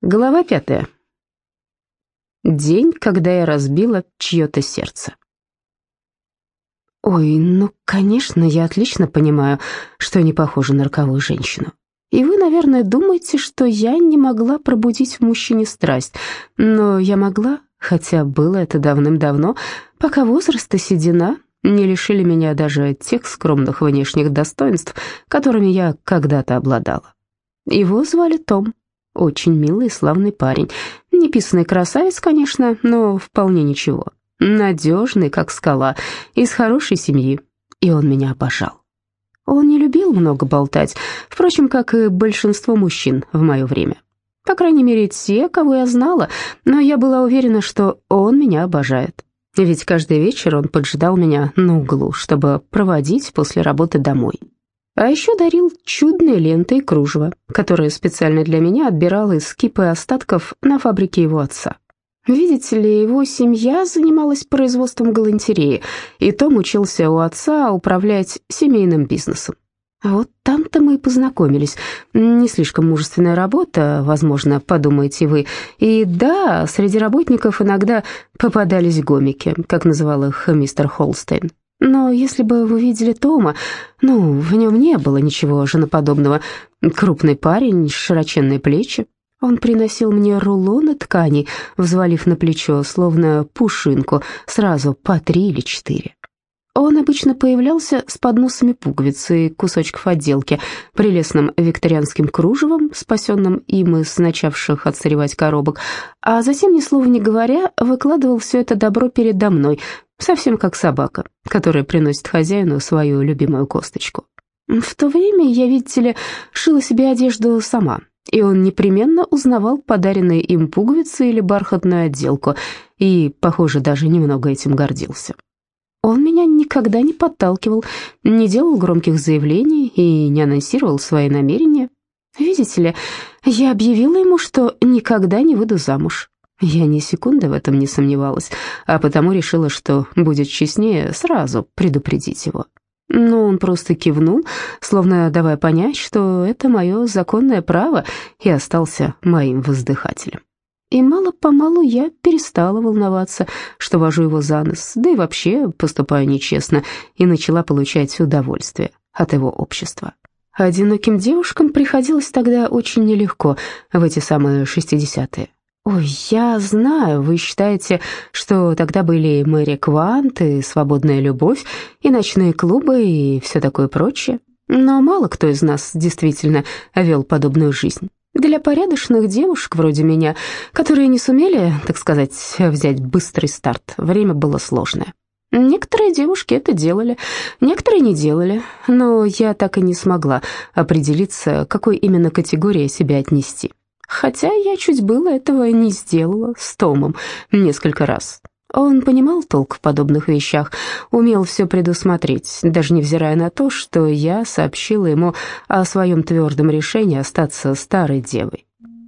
Глава пятая. День, когда я разбила чье-то сердце. Ой, ну, конечно, я отлично понимаю, что не похожа на роковую женщину. И вы, наверное, думаете, что я не могла пробудить в мужчине страсть. Но я могла, хотя было это давным-давно, пока возраст и седина не лишили меня даже тех скромных внешних достоинств, которыми я когда-то обладала. Его звали Том. Очень милый и славный парень. Неписанный красавец, конечно, но вполне ничего. Надежный, как скала, из хорошей семьи. И он меня обожал. Он не любил много болтать, впрочем, как и большинство мужчин в мое время. По крайней мере, те, кого я знала, но я была уверена, что он меня обожает. Ведь каждый вечер он поджидал меня на углу, чтобы проводить после работы домой. А еще дарил чудные ленты и кружево, которые специально для меня отбирал из кипы остатков на фабрике его отца. Видите ли, его семья занималась производством галантереи, и Том учился у отца управлять семейным бизнесом. Вот там-то мы и познакомились. Не слишком мужественная работа, возможно, подумаете вы. И да, среди работников иногда попадались гомики, как называл их мистер Холстейн. Но если бы вы видели Тома, ну, в нем не было ничего женоподобного. Крупный парень, широченные плечи. Он приносил мне рулоны тканей, взвалив на плечо, словно пушинку, сразу по три или четыре. Он обычно появлялся с подносами пуговиц и кусочков отделки, прелестным викторианским кружевом, спасенным им из начавших отсыревать коробок, а затем, ни слова не говоря, выкладывал все это добро передо мной, совсем как собака, которая приносит хозяину свою любимую косточку. В то время я, видите ли, шила себе одежду сама, и он непременно узнавал подаренные им пуговицы или бархатную отделку, и, похоже, даже немного этим гордился. Он меня никогда не подталкивал, не делал громких заявлений и не анонсировал свои намерения. Видите ли, я объявила ему, что никогда не выйду замуж. Я ни секунды в этом не сомневалась, а потому решила, что будет честнее сразу предупредить его. Но он просто кивнул, словно давая понять, что это мое законное право, и остался моим воздыхателем. И мало-помалу я перестала волноваться, что вожу его за нос, да и вообще поступаю нечестно, и начала получать удовольствие от его общества. Одиноким девушкам приходилось тогда очень нелегко в эти самые шестидесятые. Ой, я знаю, вы считаете, что тогда были Мэри Квант и свободная любовь, и ночные клубы, и все такое прочее. Но мало кто из нас действительно вел подобную жизнь. Для порядочных девушек вроде меня, которые не сумели, так сказать, взять быстрый старт, время было сложное. Некоторые девушки это делали, некоторые не делали, но я так и не смогла определиться, какой именно категории себя отнести. Хотя я чуть было этого не сделала с Томом несколько раз. Он понимал толк в подобных вещах, умел все предусмотреть, даже невзирая на то, что я сообщила ему о своем твердом решении остаться старой девой.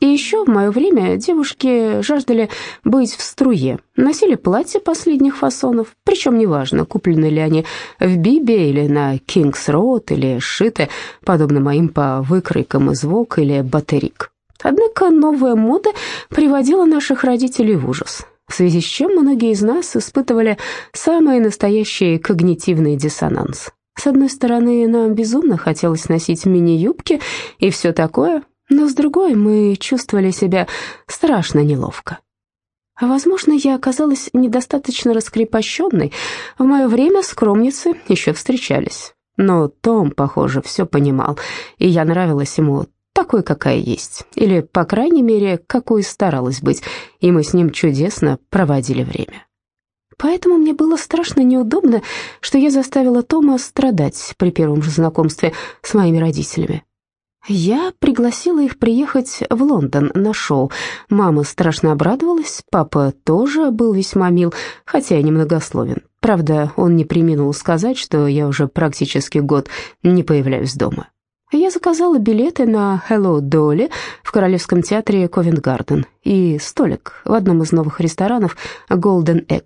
И еще в мое время девушки жаждали быть в струе, носили платья последних фасонов, причем неважно, куплены ли они в Бибе или на Кингс-Роуд, или сшиты, подобно моим по выкройкам из Вок или Батерик. Однако новая мода приводила наших родителей в ужас в связи с чем многие из нас испытывали самый настоящий когнитивный диссонанс. С одной стороны, нам безумно хотелось носить мини-юбки и все такое, но с другой мы чувствовали себя страшно неловко. Возможно, я оказалась недостаточно раскрепощенной. В мое время скромницы еще встречались. Но Том, похоже, все понимал, и я нравилась ему такой, какая есть, или, по крайней мере, какой старалась быть, и мы с ним чудесно проводили время. Поэтому мне было страшно неудобно, что я заставила Тома страдать при первом же знакомстве с моими родителями. Я пригласила их приехать в Лондон на шоу. Мама страшно обрадовалась, папа тоже был весьма мил, хотя и немногословен. Правда, он не преминул сказать, что я уже практически год не появляюсь дома. Я заказала билеты на «Hello, Dolly» в Королевском театре Ковент-Гарден и столик в одном из новых ресторанов «Golden Egg».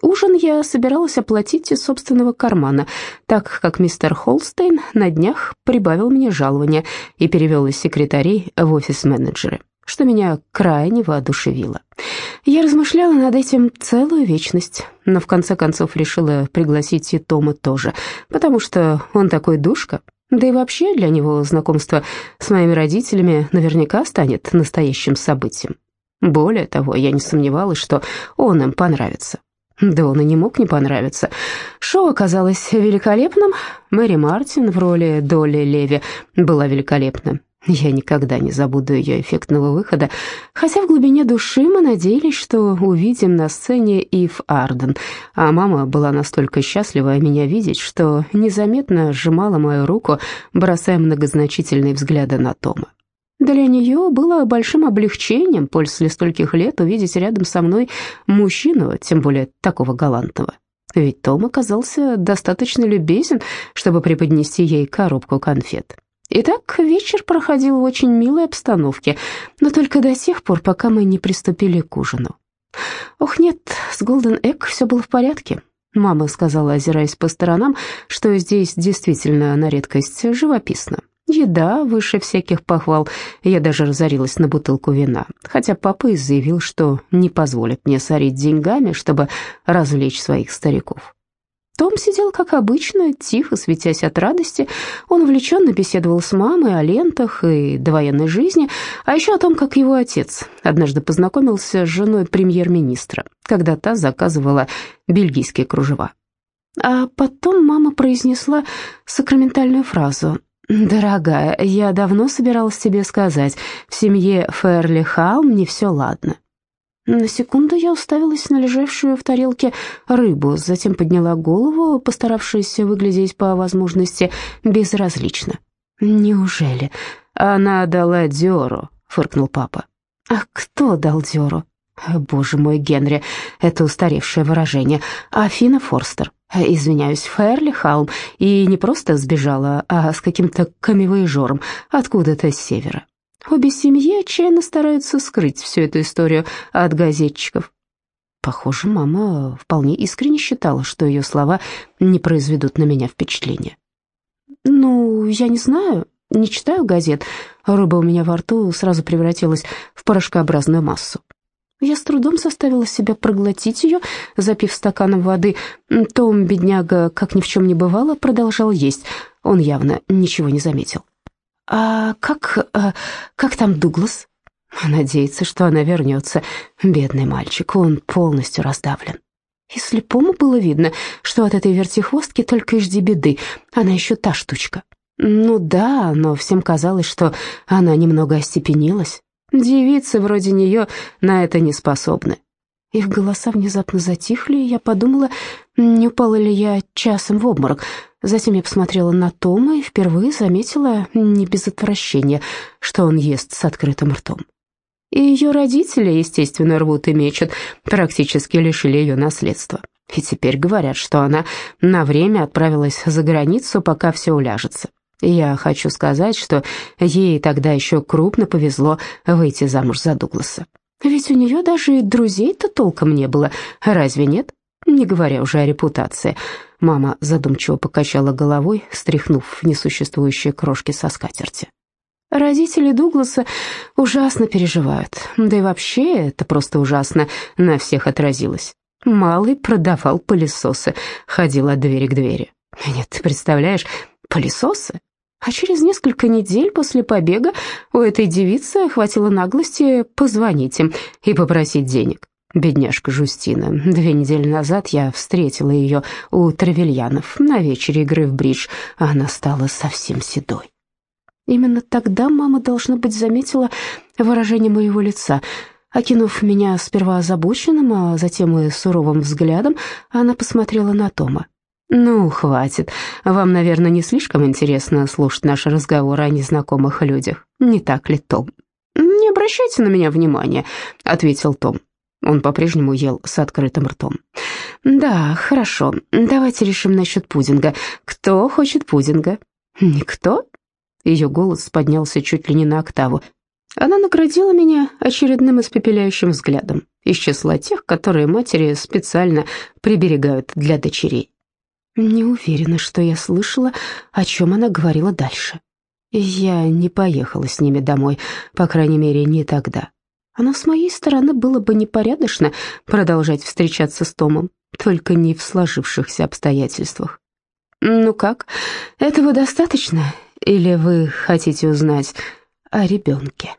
Ужин я собиралась оплатить из собственного кармана, так как мистер Холстейн на днях прибавил мне жалование и перевел из секретарей в офис-менеджеры. что меня крайне воодушевило. Я размышляла над этим целую вечность, но в конце концов решила пригласить и Тома тоже, потому что он такой душка, да и вообще для него знакомство с моими родителями наверняка станет настоящим событием. Более того, я не сомневалась, что он им понравится. Да он и не мог не понравиться. Шоу оказалось великолепным. Мэри Мартин в роли Долли Леви была великолепна. Я никогда не забуду ее эффектного выхода, хотя в глубине души мы надеялись, что увидим на сцене Ив Арден, а мама была настолько счастлива меня видеть, что незаметно сжимала мою руку, бросая многозначительные взгляды на Тома. Для нее было большим облегчением после стольких лет увидеть рядом со мной мужчину, тем более такого галантного. Ведь Том оказался достаточно любезен, чтобы преподнести ей коробку конфет. Итак, вечер проходил в очень милой обстановке, но только до тех пор, пока мы не приступили к ужину. «Ох, нет, с Голден Эк все было в порядке», — мама сказала, озираясь по сторонам, что здесь действительно на редкость живописно. Еда выше всяких похвал, я даже разорилась на бутылку вина, хотя папа и заявил, что не позволит мне сорить деньгами, чтобы развлечь своих стариков. Том сидел, как обычно, тихо, светясь от радости. Он увлеченно беседовал с мамой о лентах и довоенной жизни, а еще о том, как его отец однажды познакомился с женой премьер-министра, когда та заказывала бельгийские кружева. А потом мама произнесла сакраментальную фразу «Дорогая, я давно собиралась тебе сказать, в семье Ферли Халм не все ладно». На секунду я уставилась на лежавшую в тарелке рыбу, затем подняла голову, постаравшись выглядеть по возможности безразлично. «Неужели? Она дала дёру?» — фыркнул папа. «А кто дал дёру?» «Боже мой, Генри, это устаревшее выражение. Афина Форстер. Извиняюсь, Ферли Халм. И не просто сбежала, а с каким-то камевоежором откуда-то с севера. Обе семьи отчаянно стараются скрыть всю эту историю от газетчиков. Похоже, мама вполне искренне считала, что ее слова не произведут на меня впечатления. «Ну, я не знаю, не читаю газет. Рыба у меня во рту сразу превратилась в порошкообразную массу. Я с трудом заставила себя проглотить ее, запив стаканом воды. Том, бедняга, как ни в чем не бывало, продолжал есть. Он явно ничего не заметил. «А как... А, как там Дуглас?» Надеется, что она вернется. Бедный мальчик, он полностью раздавлен. И слепому было видно, что от этой вертихвостки только и жди беды. Она еще та штучка. Ну да, но всем казалось, что она немного остепенилась. Девицы вроде нее на это не способны. Их голоса внезапно затихли, и я подумала, не упала ли я часом в обморок. Затем я посмотрела на Тома и впервые заметила, не без отвращения, что он ест с открытым ртом. И ее родители, естественно, рвут и мечут, практически лишили ее наследства. И теперь говорят, что она на время отправилась за границу, пока все уляжется. Я хочу сказать, что ей тогда еще крупно повезло выйти замуж за Дугласа. Ведь у нее даже и друзей-то толком не было, разве нет? Не говоря уже о репутации. Мама задумчиво покачала головой, стряхнув несуществующие крошки со скатерти. Родители Дугласа ужасно переживают. Да и вообще это просто ужасно на всех отразилось. Малый продавал пылесосы, ходил от двери к двери. Нет, ты представляешь, пылесосы? А через несколько недель после побега у этой девицы хватило наглости позвонить им и попросить денег. Бедняжка Жустина. Две недели назад я встретила ее у Травельянов на вечере игры в бридж, она стала совсем седой. Именно тогда мама, должно быть, заметила выражение моего лица. Окинув меня сперва озабоченным, а затем и суровым взглядом, она посмотрела на Тома. «Ну, хватит. Вам, наверное, не слишком интересно слушать наши разговоры о незнакомых людях. Не так ли, Том?» «Не обращайте на меня внимания», — ответил Том. Он по-прежнему ел с открытым ртом. «Да, хорошо. Давайте решим насчет пудинга. Кто хочет пудинга?» «Никто?» Ее голос поднялся чуть ли не на октаву. Она наградила меня очередным испепеляющим взглядом из числа тех, которые матери специально приберегают для дочерей. Не уверена, что я слышала, о чем она говорила дальше. Я не поехала с ними домой, по крайней мере, не тогда. Но с моей стороны было бы непорядочно продолжать встречаться с Томом, только не в сложившихся обстоятельствах. «Ну как, этого достаточно? Или вы хотите узнать о ребенке?»